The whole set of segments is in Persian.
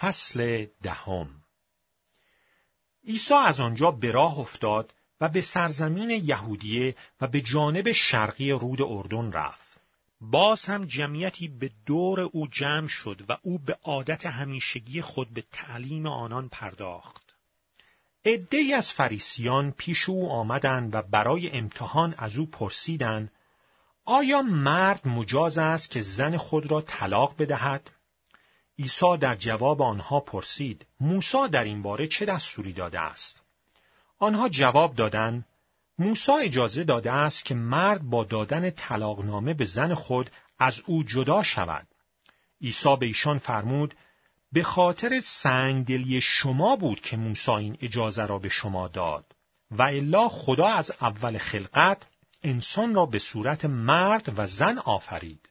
فصل دهم عیسی از آنجا به راه افتاد و به سرزمین یهودیه و به جانب شرقی رود اردن رفت. باز هم جمعیتی به دور او جمع شد و او به عادت همیشگی خود به تعلیم آنان پرداخت. عدهای از فریسیان پیش او آمدند و برای امتحان از او پرسیدند آیا مرد مجاز است که زن خود را طلاق بدهد؟ عیسی در جواب آنها پرسید موسی در این باره چه دستوری داده است؟ آنها جواب دادند موسی اجازه داده است که مرد با دادن طلاقنامه به زن خود از او جدا شود. عیسی به ایشان فرمود به خاطر سنگدلی شما بود که موسی این اجازه را به شما داد و الا خدا از اول خلقت انسان را به صورت مرد و زن آفرید.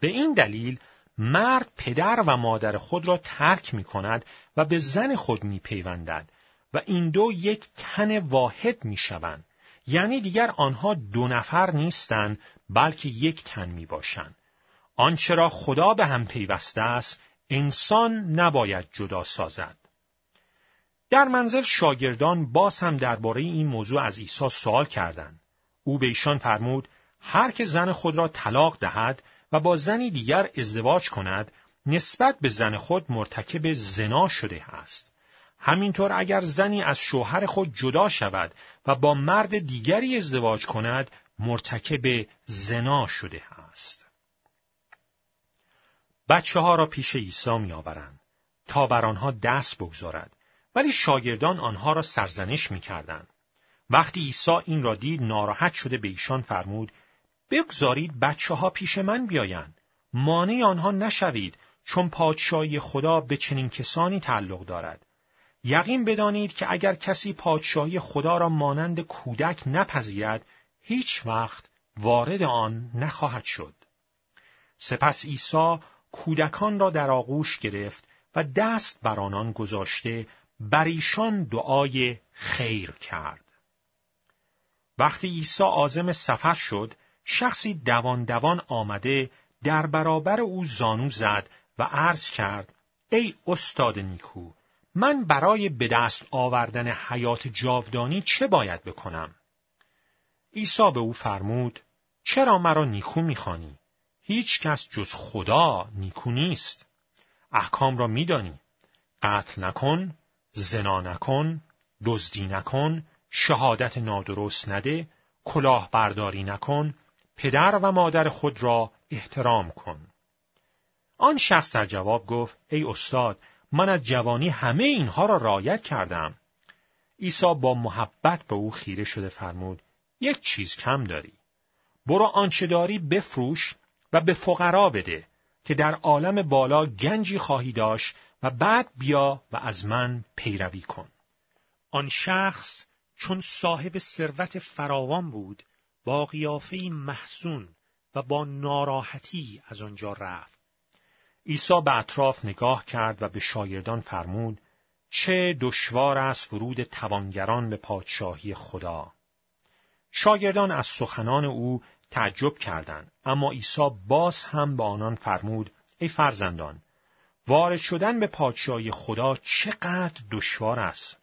به این دلیل مرد پدر و مادر خود را ترک می کند و به زن خود می پیوندد و این دو یک تن واحد می شوند. یعنی دیگر آنها دو نفر نیستند بلکه یک تن می باشند. آنچه را خدا به هم پیوسته است انسان نباید جدا سازد. در منزل شاگردان باز هم درباره این موضوع از عیسی سوال کردند. او به ایشان فرمود هر که زن خود را طلاق دهد و با زنی دیگر ازدواج کند نسبت به زن خود مرتکب زنا شده است. همینطور اگر زنی از شوهر خود جدا شود و با مرد دیگری ازدواج کند مرتکب زنا شده است. بچه ها را پیش عیسی می آورند تا بر آنها دست بگذارد ولی شاگردان آنها را سرزنش می کردند. وقتی عیسی این را دید ناراحت شده به ایشان فرمود بگذارید بچه ها پیش من بیایند. مانع آنها نشوید چون پادشاهی خدا به چنین کسانی تعلق دارد. یقین بدانید که اگر کسی پادشاهی خدا را مانند کودک نپذیرد هیچ وقت وارد آن نخواهد شد. سپس عیسی کودکان را در آغوش گرفت و دست بر آنان گذاشته بر ایشان دعای خیر کرد. وقتی عیسی عازم سفر شد شخصی دوان دوان آمده در برابر او زانو زد و عرض کرد ای استاد نیکو من برای به دست آوردن حیات جاودانی چه باید بکنم؟ عیسی به او فرمود چرا مرا نیکو می‌خوانی؟ هیچ کس جز خدا نیکو نیست. احکام را میدانی. قتل نکن، زنا نکن، دزدی نکن، شهادت نادرست نده، کلاهبرداری نکن، پدر و مادر خود را احترام کن. آن شخص در جواب گفت ای استاد من از جوانی همه اینها را رعایت کردم. عیسی با محبت به او خیره شده فرمود یک چیز کم داری. برو آنچه داری بفروش و به فقرا بده که در عالم بالا گنجی خواهی داشت و بعد بیا و از من پیروی کن. آن شخص چون صاحب ثروت فراوان بود با قیافه محسون و با ناراحتی از آنجا رفت. عیسی به اطراف نگاه کرد و به شاگردان فرمود چه دشوار است ورود توانگران به پادشاهی خدا. شاگردان از سخنان او تعجب کردند اما عیسی باز هم به آنان فرمود ای فرزندان وارد شدن به پادشاهی خدا چقدر دشوار است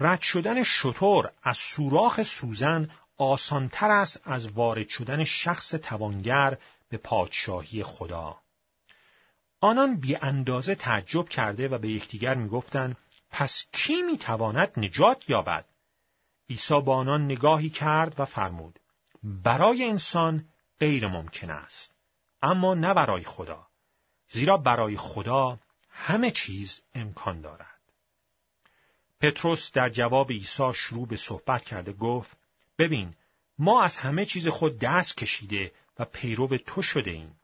رد شدن شطور از سوراخ سوزن آسانتر است از وارد شدن شخص توانگر به پادشاهی خدا. آنان بی اندازه تعجب کرده و به یکدیگر می‌گفتند پس کی می‌تواند نجات یابد؟ عیسی با آنان نگاهی کرد و فرمود برای انسان غیر ممکن است اما نه برای خدا زیرا برای خدا همه چیز امکان دارد پتروس در جواب عیسی شروع به صحبت کرده گفت ببین ما از همه چیز خود دست کشیده و پیرو تو شده ایم.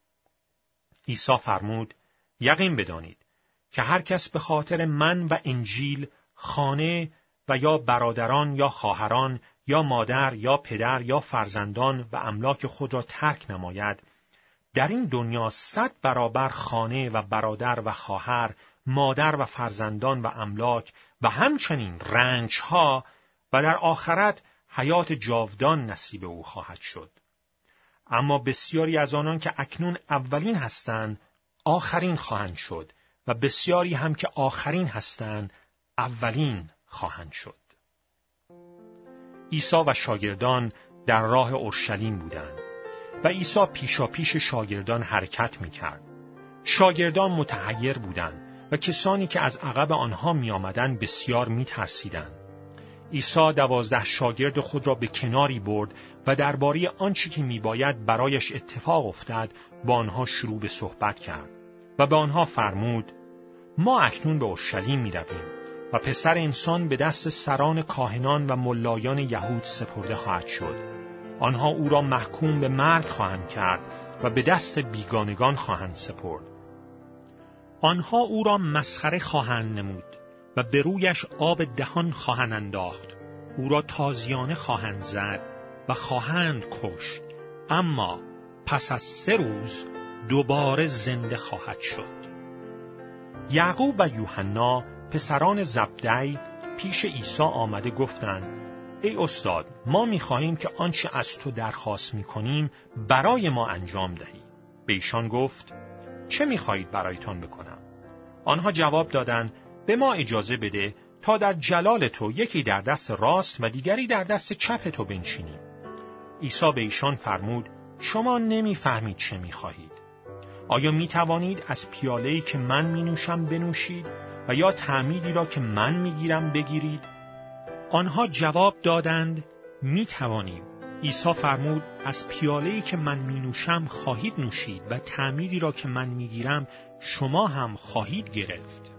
عیسی فرمود یقین بدانید که هر کس به خاطر من و انجیل خانه و یا برادران یا خواهران یا مادر یا پدر یا فرزندان و املاک خود را ترک نماید در این دنیا صد برابر خانه و برادر و خواهر مادر و فرزندان و املاک و همچنین رنجها و در آخرت حیات جاودان نصیب او خواهد شد. اما بسیاری از آنان که اکنون اولین هستند، آخرین خواهند شد و بسیاری هم که آخرین هستند اولین خواهند شد. عیسی و شاگردان در راه اورشلیم بودند و عیسی پیشا پیش شاگردان حرکت می کرد. شاگردان متحیر بودند و کسانی که از عقب آنها می آمدن بسیار می ترسیدن. عیسی دوازده شاگرد خود را به کناری برد و درباره آنچه که میباید برایش اتفاق افتد با آنها شروع به صحبت کرد و به آنها فرمود ما اکنون به اورشلیم می رویم و پسر انسان به دست سران کاهنان و ملایان یهود سپرده خواهد شد. آنها او را محکوم به مرگ خواهند کرد و به دست بیگانگان خواهند سپرد. آنها او را مسخره خواهند نمود و به رویش آب دهان خواهند انداخت. او را تازیانه خواهند زد و خواهند کشت. اما پس از سه روز دوباره زنده خواهد شد. یعقوب و یوحنا پسران زبدی پیش عیسی آمده گفتند ای استاد ما می‌خواهیم که آنچه از تو درخواست می‌کنیم برای ما انجام دهی به ایشان گفت چه می‌خواهید برایتان بکنم آنها جواب دادند به ما اجازه بده تا در جلال تو یکی در دست راست و دیگری در دست چپ تو بنشینیم عیسی به ایشان فرمود شما نمی‌فهمید چه می‌خواهید آیا می توانید از پیاله‌ای که من می نوشم بنوشید و یا تعمیدی را که من می گیرم بگیرید؟ آنها جواب دادند می توانیم. عیسی فرمود از پیاله‌ای که من می نوشم خواهید نوشید و تعمیدی را که من می گیرم شما هم خواهید گرفت.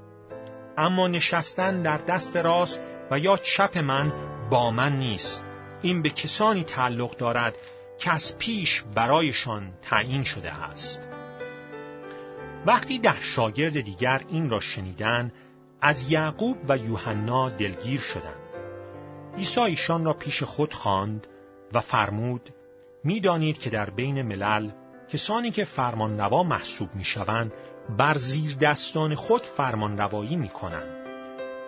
اما نشستن در دست راست و یا چپ من با من نیست. این به کسانی تعلق دارد که از پیش برایشان تعیین شده است. وقتی ده شاگرد دیگر این را شنیدن از یعقوب و یوحنا دلگیر شدند. عیسی ایشان را پیش خود خواند و فرمود می‌دانید که در بین ملل کسانی که فرمانروا محسوب می‌شوند بر زیر دستان خود فرمانروایی می‌کنند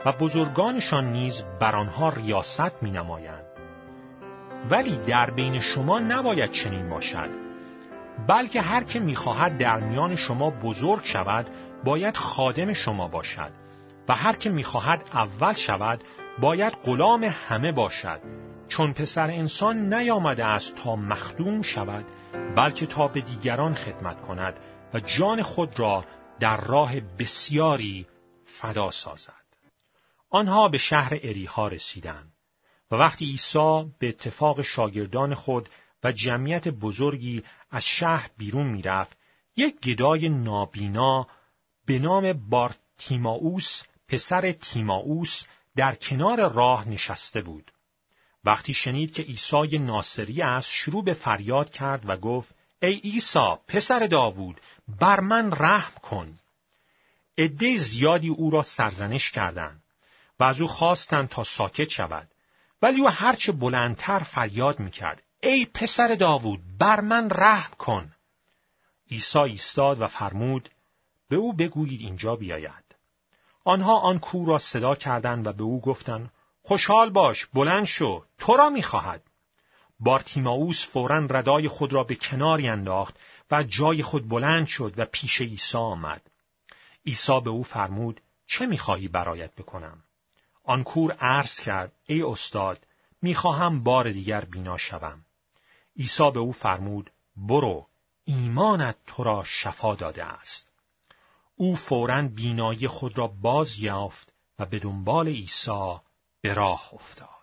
و بزرگانشان نیز بر آنها ریاست مینمایند. ولی در بین شما نباید چنین باشد بلکه هر که می‌خواهد در میان شما بزرگ شود باید خادم شما باشد و هر که می‌خواهد اول شود باید غلام همه باشد. چون پسر انسان نیامده است تا مخدوم شود بلکه تا به دیگران خدمت کند. و جان خود را در راه بسیاری فدا سازد آنها به شهر اریها رسیدند و وقتی عیسی به اتفاق شاگردان خود و جمعیت بزرگی از شهر بیرون می‌رفت یک گدای نابینا به نام بارتیماوس پسر تیماوس در کنار راه نشسته بود. وقتی شنید که عیسی ناصری است شروع به فریاد کرد و گفت ای عیسی پسر داوود بر من رحم کن. عده زیادی او را سرزنش کردند و از او خواستند تا ساکت شود. ولی او هرچه بلندتر فریاد می‌کرد. ای پسر داوود بر من رحم کن. عیسی ایستاد و فرمود به او بگویید اینجا بیاید. آنها آن کو را صدا کردند و به او گفتند خوشحال باش بلند شو تو را می‌خواهد. بارتیماوس فورا ردای خود را به کناری انداخت و جای خود بلند شد و پیش عیسی آمد. عیسی به او فرمود چه می‌خواهی برایت بکنم؟ آن کور عرض کرد ای استاد می‌خواهم بار دیگر بینا شوم. عیسی به او فرمود برو ایمانت تو را شفا داده است. او فورا بینایی خود را باز یافت و به دنبال عیسی به راه افتاد.